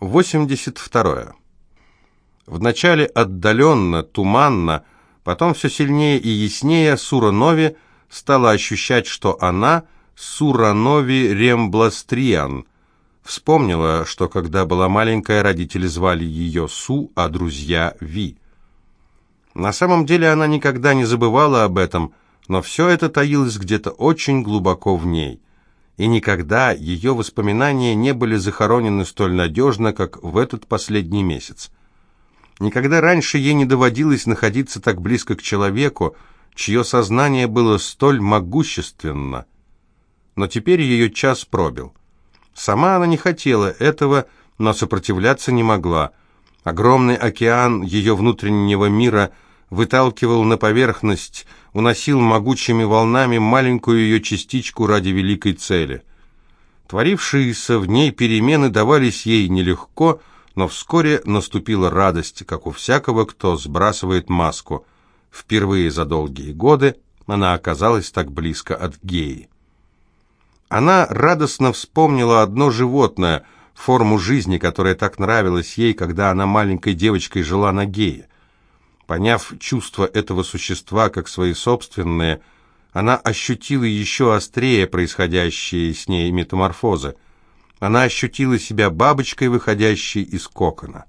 82. Вначале отдаленно, туманно, потом все сильнее и яснее Сура Нови стала ощущать, что она Сура Нови Рембластриан. Вспомнила, что когда была маленькая, родители звали ее Су, а друзья Ви. На самом деле она никогда не забывала об этом, но все это таилось где-то очень глубоко в ней. И никогда ее воспоминания не были захоронены столь надежно, как в этот последний месяц. Никогда раньше ей не доводилось находиться так близко к человеку, чье сознание было столь могущественно. Но теперь ее час пробил. Сама она не хотела этого, но сопротивляться не могла. Огромный океан ее внутреннего мира выталкивал на поверхность, уносил могучими волнами маленькую ее частичку ради великой цели. Творившиеся в ней перемены давались ей нелегко, но вскоре наступила радость, как у всякого, кто сбрасывает маску. Впервые за долгие годы она оказалась так близко от геи. Она радостно вспомнила одно животное, форму жизни, которая так нравилась ей, когда она маленькой девочкой жила на гее. Поняв чувства этого существа как свои собственные, она ощутила еще острее происходящие с ней метаморфозы. Она ощутила себя бабочкой, выходящей из кокона.